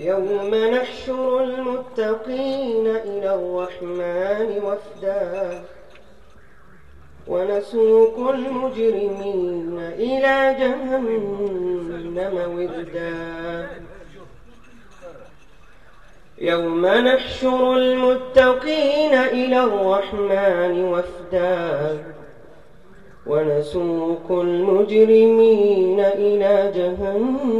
يوم نحشر المتقين إلى الرحمن وفدا. ونسوق المجرمين إلى جهنم وردا. يوم نحشر المتقين إلى الرحمن وفدا. ونسوق المجرمين إلى جهنم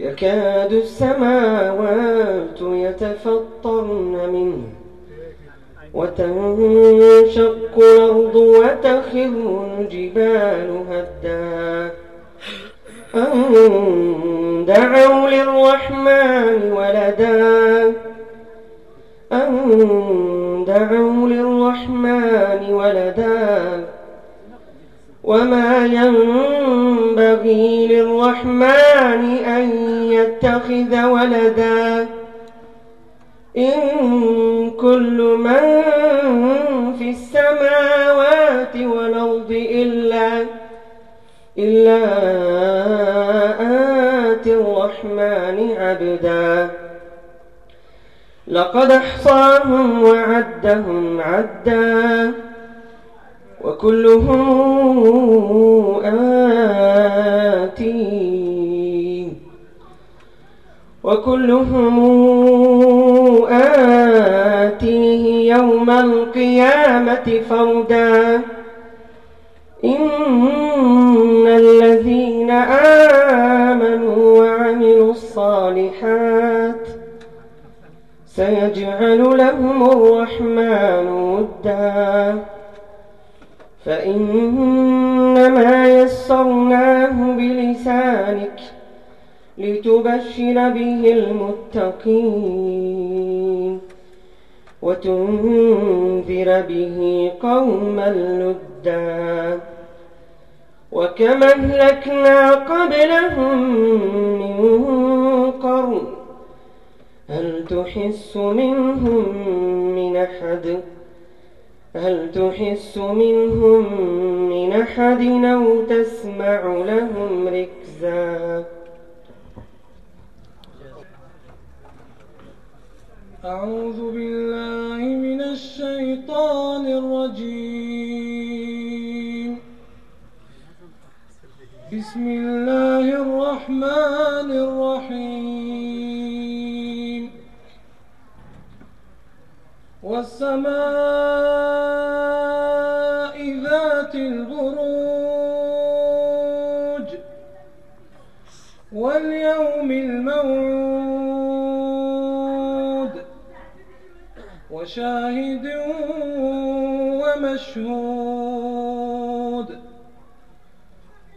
يكاد السماوات يتفطرن منه وتنشق الأرض وتخر الجبال هدا. أن دعوا للرحمن ولدا. أن دعوا للرحمن ولدا. وما ينبغي للرحمن أن يتخذ ولدا. إن كل من في السماوات والأرض إلا إلا آتي الرحمن عبدا. لقد أحصاهم وعدهم عدا. وكلهم آتي وكلهم آتيه يوم القيامة فردا. إن الذين آمنوا وعملوا الصالحات سيجعل لهم الرحمن ودا. فإنما يسرناه بلسانك لتبشر به المتقين وتنذر به قوما لدا وكما أهلكنا قبلهم من قرن هل تحس منهم من أحد؟ هل تحس منهم من أحد أو تسمع لهم ركزا؟ أعوذ بالله من الشيطان الرجيم. بسم الله الرحمن الرحيم. والسماء الموعود وشاهد ومشهود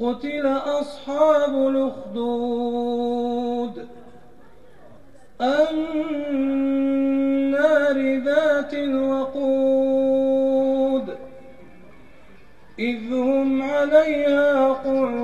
قتل أصحاب الأخدود النار ذات الوقود إذ هم عليها قعود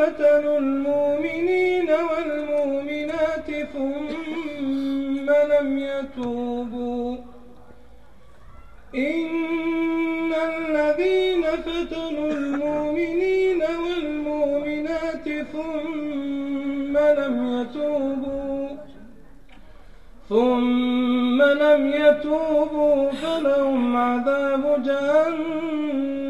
فتنوا المؤمنين والمؤمنات ثم لم يتوبوا. إن الذين فتنوا المؤمنين والمؤمنات ثم لم يتوبوا ثم لم يتوبوا فلهم عذاب جهنم.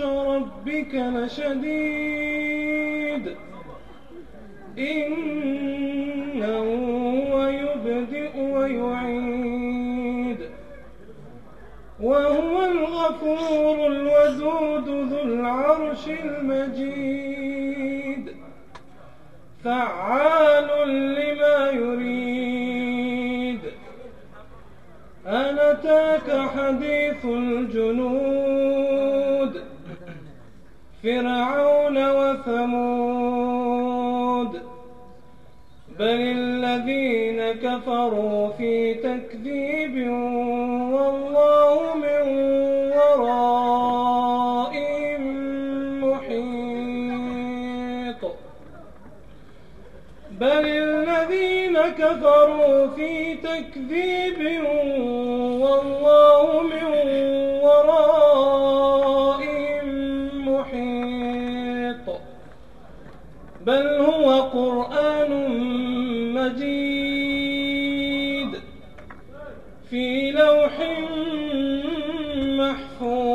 بطش ربك لشديد. إنه هو يبدئ ويعيد. وهو الغفور الودود ذو العرش المجيد. فعال لما يريد. هل أتاك حديث الجنود. وثمود بل الذين كفروا في تكذيب والله من ورائهم محيط. بل الذين كفروا في تكذيب والله في لوح محفوظ.